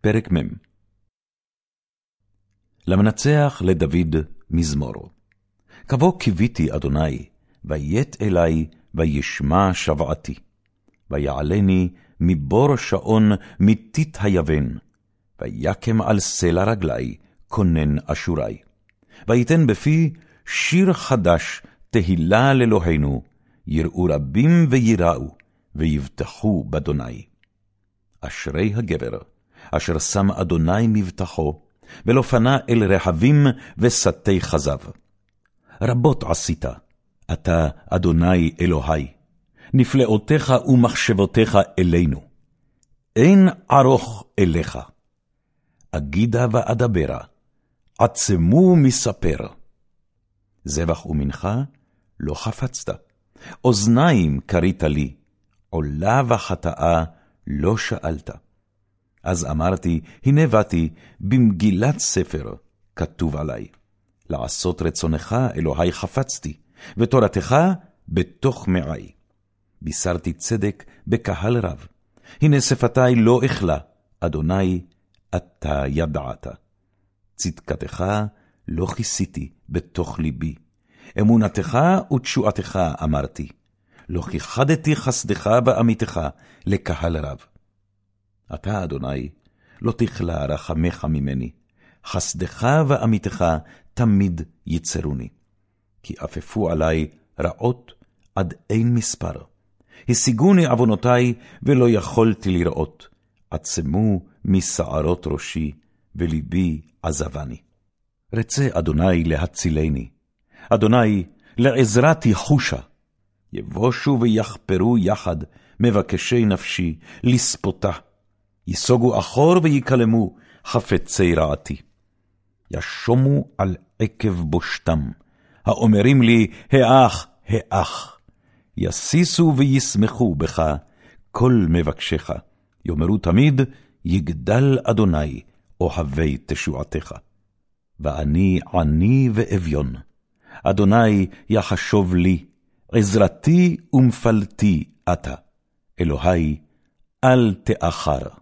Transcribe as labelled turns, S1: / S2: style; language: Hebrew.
S1: פרק מ. למנצח לדוד מזמור. כבוא קיוויתי, אדוני, ויית אלי, וישמע שבעתי. ויעלני מבור שעון מטיט היבן, ויקם על סלע רגלי, כונן אשורי. ויתן בפי שיר חדש, תהילה לאלוהינו, יראו רבים וייראו, ויבטחו באדוני. אשרי הגבר, אשר שם אדוני מבטחו, ולא פנה אל רחבים ושטי כזב. רבות עשית, אתה, אדוני אלוהי, נפלאותיך ומחשבותיך אלינו. אין ערוך אליך. אגידה ואדברה, עצמו מספר. זבח ומנחה לא חפצת, אוזניים כרית לי, עולה וחטאה לא שאלת. אז אמרתי, הנה באתי, במגילת ספר כתוב עלי. לעשות רצונך, אלוהי חפצתי, ותורתך בתוך מעי. בישרתי צדק בקהל רב. הנה שפתי לא אכלה, אדוני, אתה ידעת. צדקתך לא כיסיתי בתוך ליבי. אמונתך ותשועתך אמרתי. לא כיחדתי חסדך ואמיתך לקהל רב. אתה, אדוני, לא תכלה רחמך ממני, חסדך ואמיתך תמיד יצרוני. כי עפפו עלי רעות עד אין מספר. השיגוני עוונותי, ולא יכולתי לראות. עצמו משערות ראשי, ולבי עזבני. רצה אדוני להצילני. אדוני, לעזרתי חושה. יבושו ויחפרו יחד, מבקשי נפשי, לספותה. ייסוגו אחור ויקלמו, חפצי רעתי. ישומו על עקב בושתם, האומרים לי, האח, האח. יסיסו וישמחו בך כל מבקשך. יאמרו תמיד, יגדל אדוני, אוהבי תשועתך. ואני עני ואביון. אדוני יחשוב לי, עזרתי ומפלתי אתה. אלוהי, אל תאחר.